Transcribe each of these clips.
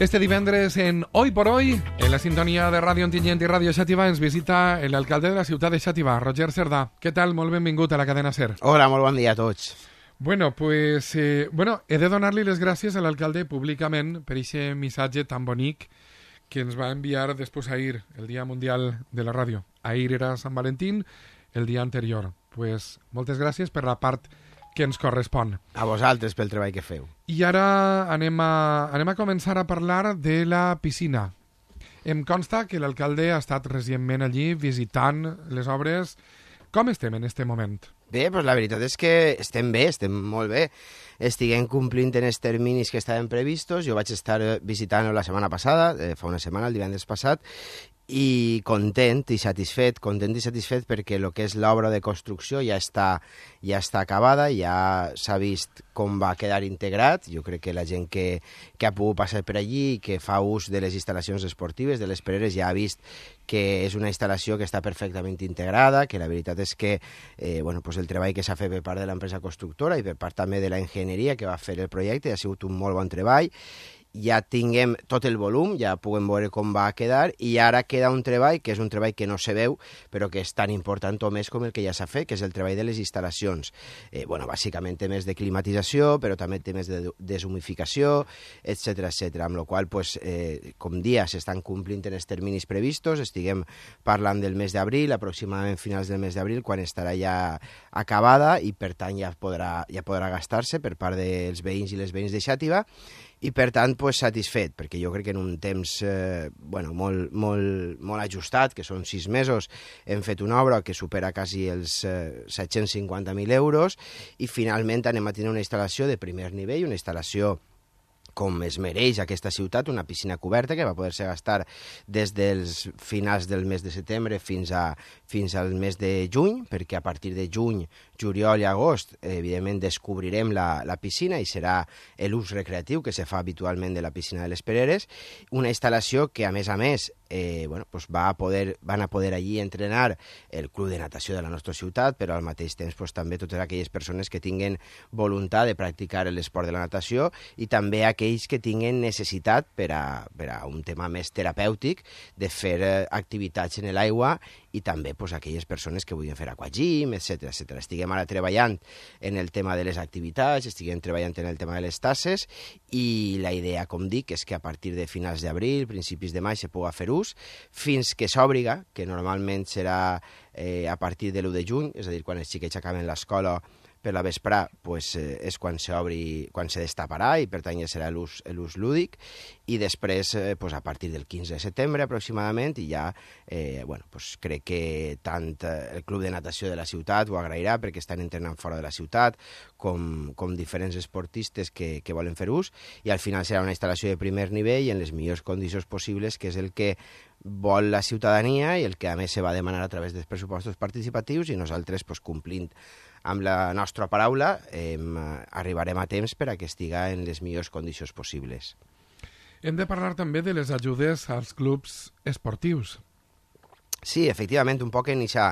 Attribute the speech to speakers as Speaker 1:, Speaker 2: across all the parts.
Speaker 1: Este divendres en Hoy por Hoy, en la sintonia de Ràdio Ontinyent i Ràdio Xàtiva, ens visita l'alcalde de la ciutat de Xàtiva, Roger Cerdà. Què tal? Molt benvingut a la cadena SER.
Speaker 2: Hola, molt bon dia a tots.
Speaker 1: Bueno, pues, eh, bueno, he de donar-li les gràcies a l'alcalde públicament per aquest missatge tan bonic que ens va enviar després ahir, el Dia Mundial de la Ràdio. Ahir era Sant Valentín, el dia anterior. Pues, moltes gràcies per la part que ens correspon.
Speaker 2: A vosaltres pel treball que feu.
Speaker 1: I ara anem a, anem a començar a parlar de la piscina. Em consta que l'alcalde ha estat recentment allí visitant les obres. Com estem en este moment?
Speaker 2: Bé, doncs la veritat és que estem bé, estem molt bé. Estiguem complint en els terminis que estaven previstos. Jo vaig estar visitant la setmana passada, eh, fa una setmana, el divendres passat, i content i satisfet, content i satisfet perquè el que és l'obra de construcció ja està, ja està acabada, ja s'ha vist com va quedar integrat. Jo crec que la gent que, que ha pogut passar per allí i que fa ús de les instal·lacions esportives, de les pereres, ja ha vist que és una instal·lació que està perfectament integrada, que la veritat és que eh, bueno, pues el treball que s'ha fet per part de l'empresa constructora i per part també de la enginyeria que va fer el projecte ha sigut un molt bon treball ja tinguem tot el volum, ja puguem veure com va quedar, i ara queda un treball, que és un treball que no se veu, però que és tan important o més com el que ja s'ha fet, que és el treball de les instal·lacions. Eh, bueno, bàsicament temes de climatització, però també temes de deshumificació, etc etc. amb la qual pues, eh, com dia s'estan complint en els terminis previstos, estiguem parlant del mes d'abril, aproximadament finals del mes d'abril, quan estarà ja acabada i per tant ja podrà, ja podrà gastar-se per part dels veïns i les veïns de Xàtiva, i per tant pues, satisfet, perquè jo crec que en un temps eh, bueno, molt, molt, molt ajustat, que són sis mesos, hem fet una obra que supera quasi els eh, 750.000 euros i finalment anem a tenir una instal·lació de primer nivell, una instal·lació com es mereix aquesta ciutat, una piscina coberta que va poder-se gastar des dels finals del mes de setembre fins, a, fins al mes de juny, perquè a partir de juny, juliol i agost, evidentment descobrirem la, la piscina i serà l'ús recreatiu que se fa habitualment de la piscina de les Pereres, una instal·lació que, a més a més, eh, bueno, pues va a poder, van a poder allí entrenar el club de natació de la nostra ciutat, però al mateix temps pues, també totes aquelles persones que tinguen voluntat de practicar l'esport de la natació i també aquells que tinguen necessitat per a, per a un tema més terapèutic de fer eh, activitats en l'aigua i també pues, aquelles persones que vulguin fer aquagym, etc etc. Estiguem ara treballant en el tema de les activitats, estiguem treballant en el tema de les tasses i la idea, com dic, és que a partir de finals d'abril, principis de maig, se pugui fer ús fins que s'òbriga, que normalment serà eh, a partir de l'1 de juny, és a dir, quan els xiquets acaben l'escola per la vesprà pues, eh, és quan s'obri, quan se destaparà i per tant ja serà l'ús lúdic. I després eh, pues, a partir del 15 de setembre aproximadament i ja eh, bueno, pues, crec que tant eh, el club de natació de la ciutat ho agrairà perquè estan entrenant fora de la ciutat com, com diferents esportistes que, que volen fer ús i al final serà una instal·lació de primer nivell en les millors condicions possibles que és el que vol la ciutadania i el que a més se va demanar a través dels pressupostos participatius i nosaltres pues, complint amb la nostra paraula eh, arribarem a temps per a que estiga en les millors condicions possibles.
Speaker 1: Hem de parlar també de les ajudes als clubs esportius.
Speaker 2: Sí, efectivament, un poc en aquesta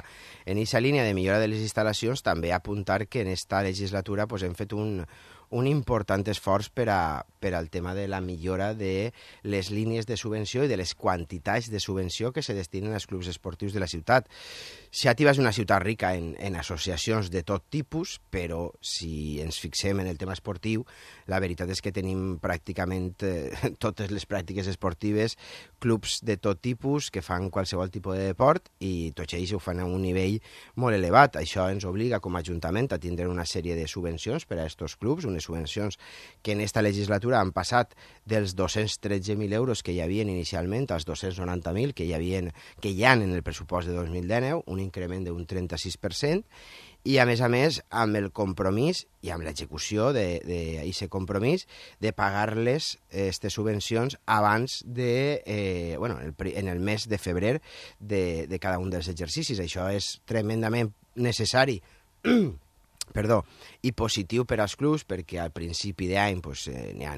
Speaker 2: en eixa línia de millora de les instal·lacions, també apuntar que en esta legislatura pues, hem fet un, un important esforç per, a, per al tema de la millora de les línies de subvenció i de les quantitats de subvenció que se destinen als clubs esportius de la ciutat. Xàtiva és una ciutat rica en, en associacions de tot tipus, però si ens fixem en el tema esportiu, la veritat és que tenim pràcticament eh, totes les pràctiques esportives, clubs de tot tipus que fan qualsevol tipus de deport i tots ells ho fan a un nivell molt elevat. Això ens obliga com a Ajuntament a tindre una sèrie de subvencions per a aquests clubs, unes subvencions que en esta legislatura han passat dels 213.000 euros que hi havia inicialment als 290.000 que hi havien, que hi ha en el pressupost de 2019, un increment d'un 36%, i a més a més amb el compromís i amb l'execució d'aquest compromís de pagar-les aquestes subvencions abans de, eh, bueno, el, en el mes de febrer de, de cada un dels exercicis. Això és tremendament necessari perdó, i positiu per als clubs perquè al principi d'any pues, eh, n'hi ha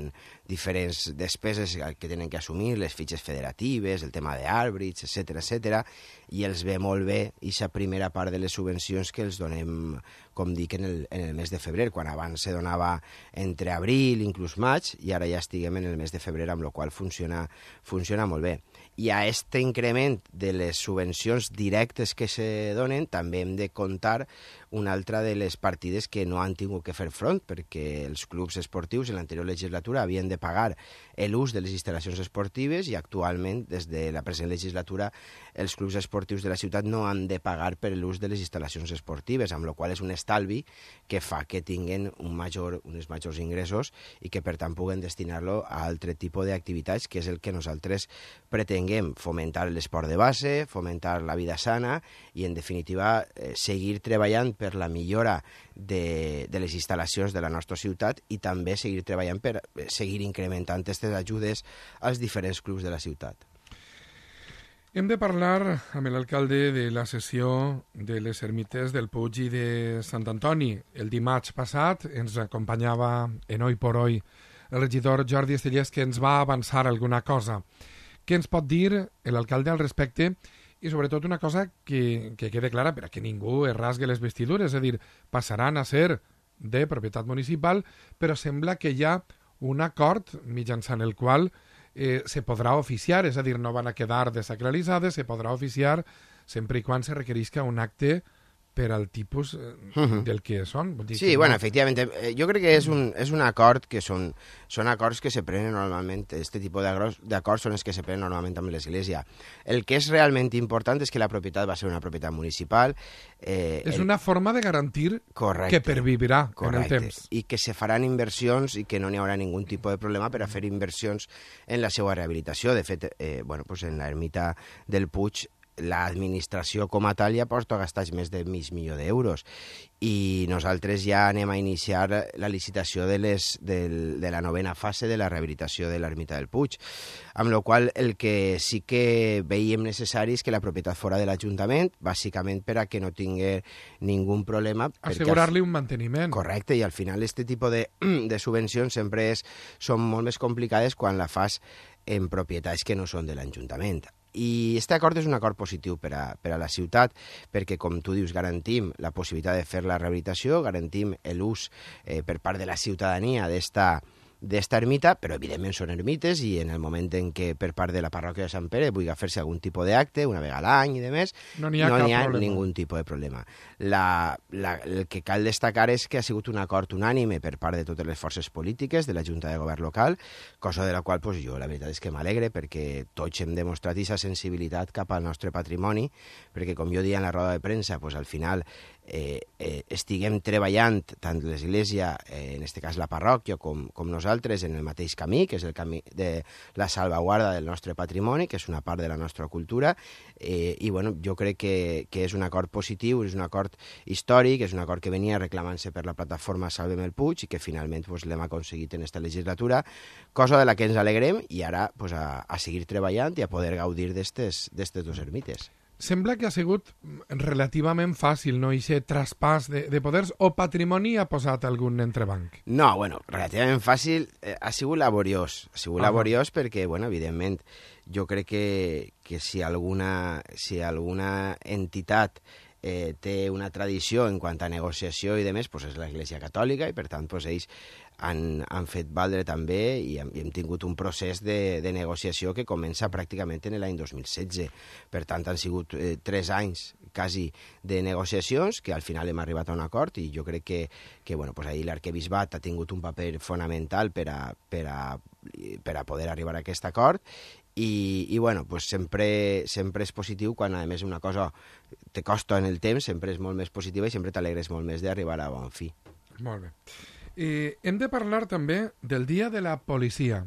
Speaker 2: diferents despeses que tenen que assumir, les fitxes federatives, el tema d'àrbitres, etc etc i els ve molt bé aquesta primera part de les subvencions que els donem, com dic, en el, en el mes de febrer, quan abans se donava entre abril, inclús maig, i ara ja estiguem en el mes de febrer, amb la qual funciona, funciona molt bé. I a aquest increment de les subvencions directes que se donen també hem de comptar una altra de les partides que no han tingut que fer front perquè els clubs esportius en l'anterior legislatura havien de pagar l'ús de les instal·lacions esportives i actualment, des de la present legislatura, els clubs esportius de la ciutat no han de pagar per l'ús de les instal·lacions esportives, amb la qual és un estalvi que fa que tinguen un major, uns majors ingressos i que per tant puguen destinar-lo a altre tipus d'activitats, que és el que nosaltres pretenguem, fomentar l'esport de base, fomentar la vida sana i, en definitiva, eh, seguir treballant per la millora de, de les instal·lacions de la nostra ciutat i també seguir treballant per eh, seguir incrementant aquestes ajudes als diferents clubs de la ciutat.
Speaker 1: Hem de parlar amb l'alcalde de la sessió de les ermites del Puig i de Sant Antoni. El dimarts passat ens acompanyava en Oi por Oi el regidor Jordi Estellers que ens va avançar alguna cosa. Què ens pot dir l'alcalde al respecte i sobretot una cosa que, que quede clara per a que ningú es rasgue les vestidures, és a dir, passaran a ser de propietat municipal, però sembla que hi ha un acord mitjançant el qual eh, se podrà oficiar, és a dir, no van a quedar desacralitzades, se podrà oficiar sempre i quan se requerisca un acte per al tipus -huh. del que són.
Speaker 2: Vull dir sí, que bueno, no... efectivament. Eh, jo crec que és un, és un acord que són, són acords que se prenen normalment, este tipus d'acords són els que se prenen normalment amb l'Església. El que és realment important és que la propietat va ser una propietat municipal.
Speaker 1: Eh, és el... una forma de garantir Correcte. que pervivirà Correcte. en el temps.
Speaker 2: I que se faran inversions i que no n'hi haurà ningun tipus de problema per a fer inversions en la seva rehabilitació. De fet, eh, bueno, pues en l'ermita del Puig l'administració com a tal ja porta a gastar més de mig milió d'euros i nosaltres ja anem a iniciar la licitació de, les, de, de la novena fase de la rehabilitació de l'ermita del Puig, amb la qual el que sí que veiem necessari és que la propietat fora de l'Ajuntament, bàsicament per a que no tingui ningú problema.
Speaker 1: Assegurar-li un manteniment.
Speaker 2: Correcte, i al final aquest tipus de, de subvencions sempre és, són molt més complicades quan la fas en propietats que no són de l'Ajuntament. I aquest acord és un acord positiu per a, per a la ciutat, perquè, com tu dius, garantim la possibilitat de fer la rehabilitació, garantim l'ús eh, per part de la ciutadania d'esta d'esta ermita, però evidentment són ermites i en el moment en què per part de la parròquia de Sant Pere vulgui fer-se algun tipus d'acte, una vegada a l'any i de més,
Speaker 1: no n'hi ha, no ha
Speaker 2: ningú tipus de problema. La, la, el que cal destacar és que ha sigut un acord unànime per part de totes les forces polítiques de la Junta de Govern local, cosa de la qual pues, jo la veritat és que m'alegre perquè tots hem demostrat aquesta sensibilitat cap al nostre patrimoni, perquè com jo dia en la roda de premsa, pues, al final eh, eh, estiguem treballant tant l'Església, eh, en aquest cas la parròquia, com, com nosaltres, en el mateix camí, que és el camí de la salvaguarda del nostre patrimoni, que és una part de la nostra cultura, eh, i bueno, jo crec que, que és un acord positiu, és un acord històric, és un acord que venia reclamant-se per la plataforma Salvem el Puig i que finalment pues, l'hem aconseguit en aquesta legislatura, cosa de la que ens alegrem i ara pues, a, a seguir treballant i a poder gaudir d'aquestes dos ermites.
Speaker 1: Sembla que ha sigut relativament fàcil, no?, aquest traspàs de, de poders o patrimoni ha posat algun entrebanc?
Speaker 2: No, bueno, relativament fàcil eh, ha sigut laboriós. Ha sigut ah. laboriós perquè, bueno, evidentment, jo crec que, que si, alguna, si alguna entitat eh, té una tradició en quant a negociació i demés, pues és l'Església Catòlica i per tant pues, ells han, han fet valdre també i hem, i hem tingut un procés de, de negociació que comença pràcticament en l'any 2016. Per tant, han sigut eh, tres anys quasi de negociacions que al final hem arribat a un acord i jo crec que, que bueno, pues ahir l'arquebisbat ha tingut un paper fonamental per a, per a, per a poder arribar a aquest acord i, i bueno, pues sempre, sempre és positiu quan a més una cosa te costa en el temps, sempre és molt més positiva i sempre t'alegres molt més d'arribar a bon fi.
Speaker 1: Molt bé. Eh, hem de parlar també del Dia de la Policia.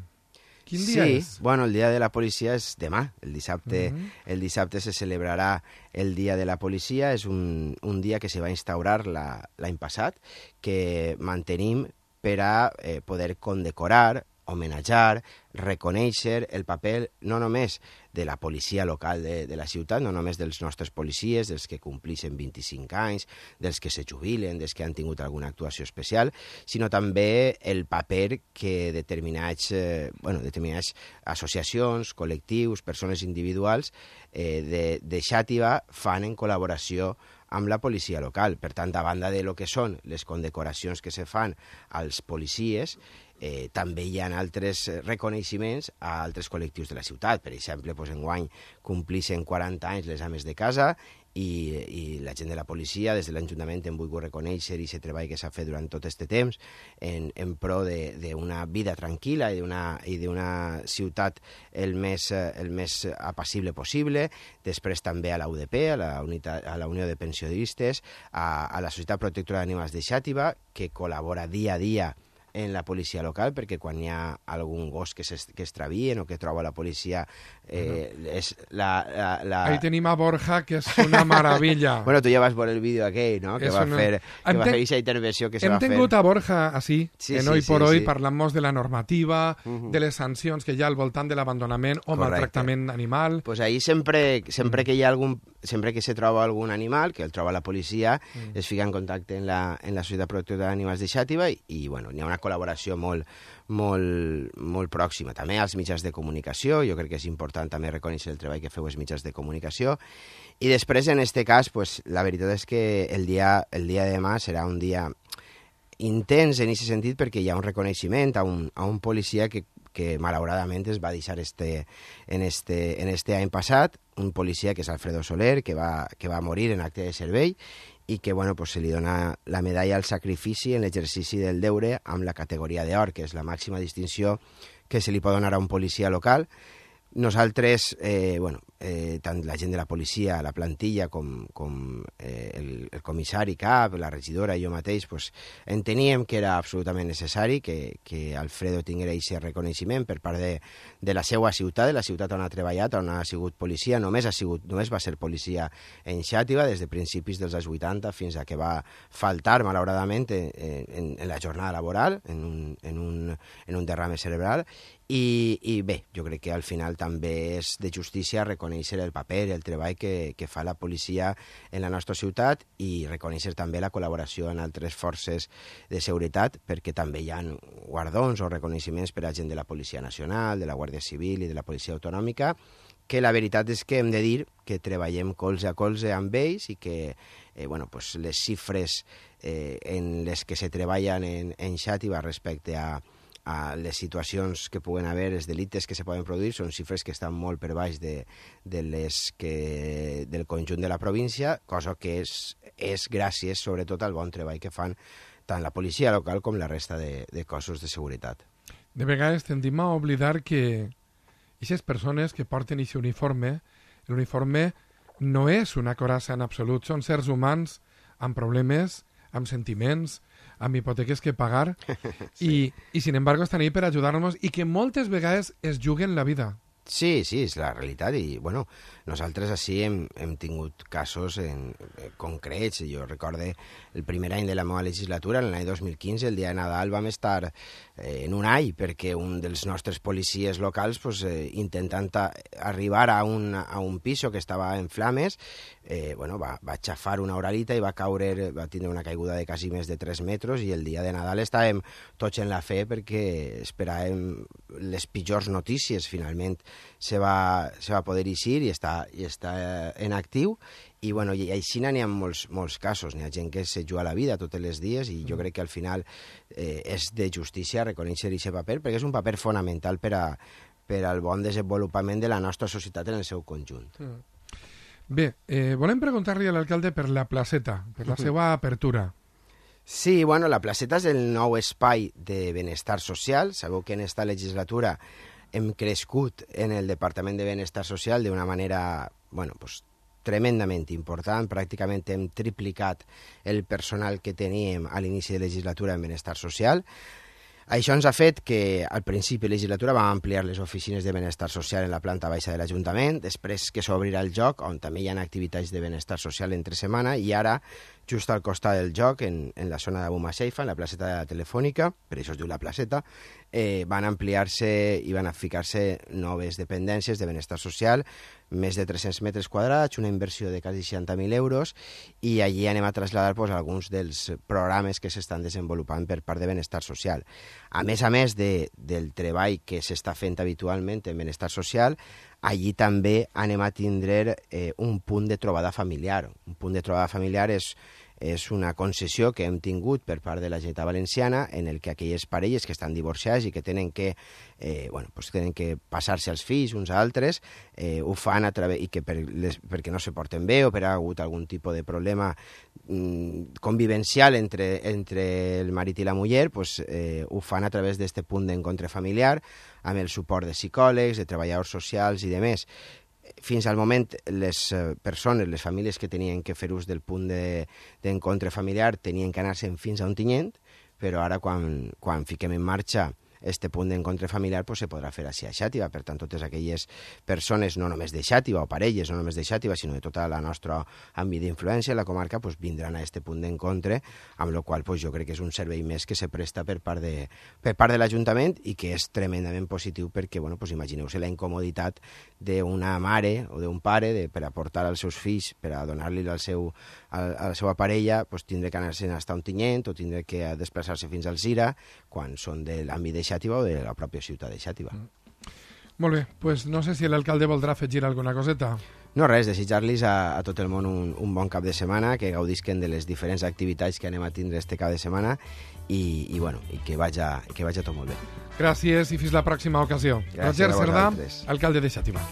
Speaker 1: Quin dia sí, és?
Speaker 2: bueno, el Dia de la Policia és demà. El dissabte, uh -huh. el dissabte se celebrarà el Dia de la Policia. És un, un dia que se va instaurar l'any passat, que mantenim per a eh, poder condecorar homenatjar, reconèixer el paper no només de la policia local de, de la ciutat, no només dels nostres policies, dels que complixen 25 anys, dels que se jubilen, dels que han tingut alguna actuació especial, sinó també el paper que determinats, eh, bueno, determinats associacions, col·lectius, persones individuals eh, de, de Xàtiva fan en col·laboració amb la policia local. Per tant, a banda de lo que són les condecoracions que se fan als policies, eh, també hi ha altres reconeixements a altres col·lectius de la ciutat. Per exemple, doncs, enguany complixen 40 anys les ames de casa i, i la gent de la policia, des de l'Ajuntament, hem volgut reconèixer i aquest treball que s'ha fet durant tot aquest temps en, en pro d'una vida tranquil·la i d'una ciutat el més, el més apassible possible. Després també a la UDP, a la, unitat, a la Unió de Pensionistes, a, a la Societat Protectora d'Animals de Xàtiva, que col·labora dia a dia en la policia local, perquè quan hi ha algun gos que, que extravien o que troba la policia... Eh, uh -huh. és la, la, la...
Speaker 1: Ahí tenim a Borja, que és una meravella.
Speaker 2: bueno, tu ja vas veure el vídeo aquell, no?, que és va, una... fer, que hem va fer aquesta intervenció que se
Speaker 1: va
Speaker 2: fer.
Speaker 1: Hem tingut a Borja així, sí, en sí, Hoy sí, por sí, Hoy, sí. parlant-nos de la normativa, uh -huh. de les sancions que hi ha al voltant de l'abandonament o Correcte. maltractament animal.
Speaker 2: Pues ahí sempre, sempre que hi ha algun sempre que se troba algun animal, que el troba la policia, mm. es fica en contacte en la, en la Societat Protectora d'Animals de Xàtiva i, i bueno, hi ha una col·laboració molt, molt, molt pròxima. També als mitjans de comunicació, jo crec que és important també reconèixer el treball que feu els mitjans de comunicació. I després, en aquest cas, pues, la veritat és que el dia, el dia de demà serà un dia intens en aquest sentit perquè hi ha un reconeixement a un, a un policia que que malauradament es va deixar este, en, este, en este any passat, un policia que és Alfredo Soler, que va, que va morir en acte de servei i que bueno, pues se li dona la medalla al sacrifici en l'exercici del deure amb la categoria d'or, que és la màxima distinció que se li pot donar a un policia local. Nosaltres, eh, bueno, eh, tant la gent de la policia, la plantilla, com, com eh, el, el comissari cap, la regidora i jo mateix, pues, enteníem que era absolutament necessari que, que Alfredo tingués aquest reconeixement per part de, de la seva ciutat, de la ciutat on ha treballat, on ha sigut policia, només, ha sigut, només va ser policia en Xàtiva des de principis dels anys 80 fins a que va faltar, malauradament, en, en, en la jornada laboral, en un, en un, en un derrame cerebral, i, i bé, jo crec que al final també és de justícia reconèixer reconèixer el paper, el treball que, que fa la policia en la nostra ciutat i reconèixer també la col·laboració en altres forces de seguretat perquè també hi ha guardons o reconeixements per a gent de la Policia Nacional, de la Guàrdia Civil i de la Policia Autonòmica que la veritat és que hem de dir que treballem colze a colze amb ells i que eh, bueno, pues les xifres eh, en les que se treballen en, en Xàtiva respecte a, a les situacions que puguen haver, els delictes que se poden produir, són xifres que estan molt per baix de, de les que, del conjunt de la província, cosa que és, és gràcies sobretot al bon treball que fan tant la policia local com la resta de, de cossos de seguretat.
Speaker 1: De vegades tendim a oblidar que aquestes persones que porten aquest uniforme, l'uniforme no és una coraça en absolut, són sers humans amb problemes, amb sentiments, amb hipoteques que pagar sí. i, i sin embargo estan ahí per ajudar-nos i que moltes vegades es juguen la vida.
Speaker 2: Sí, sí, és la realitat i, bueno, nosaltres així hem, hem tingut casos en, en concrets. Jo recorde el primer any de la meva legislatura, l'any 2015, el dia de Nadal, vam estar eh, en un all perquè un dels nostres policies locals pues, eh, intentant arribar a un, a un piso que estava en flames eh, bueno, va, va xafar una oralita i va caure, va tindre una caiguda de quasi més de 3 metres i el dia de Nadal estàvem tots en la fe perquè esperàvem les pitjors notícies. Finalment se va, se va poder eixir i està, i està en actiu i, bueno, i així n'hi ha molts, molts casos. N'hi ha gent que se juga la vida tots els dies i jo mm. crec que al final eh, és de justícia reconèixer aquest paper perquè és un paper fonamental per, a, per al bon desenvolupament de la nostra societat en el seu conjunt. Mm.
Speaker 1: Bé, eh, volem preguntar-li a l'alcalde per la placeta, per la seva apertura.
Speaker 2: Sí, bueno, la placeta és el nou espai de benestar social. Sabeu que en esta legislatura hem crescut en el Departament de Benestar Social d'una manera, bueno, pues, tremendament important. Pràcticament hem triplicat el personal que teníem a l'inici de legislatura en benestar social. Això ens ha fet que al principi de legislatura vam ampliar les oficines de benestar social en la planta baixa de l'Ajuntament, després que s'obrirà el joc, on també hi ha activitats de benestar social entre setmana, i ara just al costat del joc, en, en la zona de Bumaseifa, en la placeta de la Telefònica, per això es diu la placeta, eh, van ampliar-se i van ficar-se noves dependències de benestar social, més de 300 metres quadrats, una inversió de quasi 60.000 euros, i allí anem a traslladar pues, alguns dels programes que s'estan desenvolupant per part de benestar social. A més a més de, del treball que s'està fent habitualment en benestar social, allí també anem a tindre eh, un punt de trobada familiar. Un punt de trobada familiar és, és una concessió que hem tingut per part de la Generalitat Valenciana en el que aquelles parelles que estan divorciades i que tenen que, eh, bueno, pues tenen que passar-se els fills uns a altres, eh, ho fan a través, i que per les, perquè no se porten bé o per ha hagut algun tipus de problema mm, convivencial entre, entre el marit i la muller, pues, eh, ho fan a través d'aquest punt d'encontre familiar, amb el suport de psicòlegs, de treballadors socials i de més. Fins al moment, les eh, persones, les famílies que tenien que fer ús del punt d'encontre de, familiar tenien que anar-se'n fins a un tinyent, però ara quan, quan fiquem en marxa este punt d'encontre familiar pues, se podrà fer així a Xàtiva. Per tant, totes aquelles persones, no només de Xàtiva, o parelles, no només de Xàtiva, sinó de tota la nostra àmbit d'influència, la comarca, pues, vindran a este punt d'encontre, amb la qual pues, jo crec que és un servei més que se presta per part de, per part de l'Ajuntament i que és tremendament positiu perquè, bueno, pues, imagineu-se la incomoditat d'una mare o d'un pare de, per aportar als seus fills, per a donar-li al seu, a, a la seva parella, pues, tindre que anar-se'n a estar un tinyent o tindre que desplaçar-se fins al Zira quan són de l'àmbit de Xàtiva o de la pròpia ciutat de Xàtiva. Mm.
Speaker 1: Molt bé, pues no sé si l'alcalde voldrà afegir alguna coseta.
Speaker 2: No res, desitjar-los a, a tot el món un, un bon cap de setmana, que gaudisquen de les diferents activitats que anem a tindre este cap de setmana i, i, bueno, i que, vaja, que vaja tot molt bé.
Speaker 1: Gràcies i fins la pròxima ocasió. Gràcies Roger Cerdà, alcalde de Xàtiva.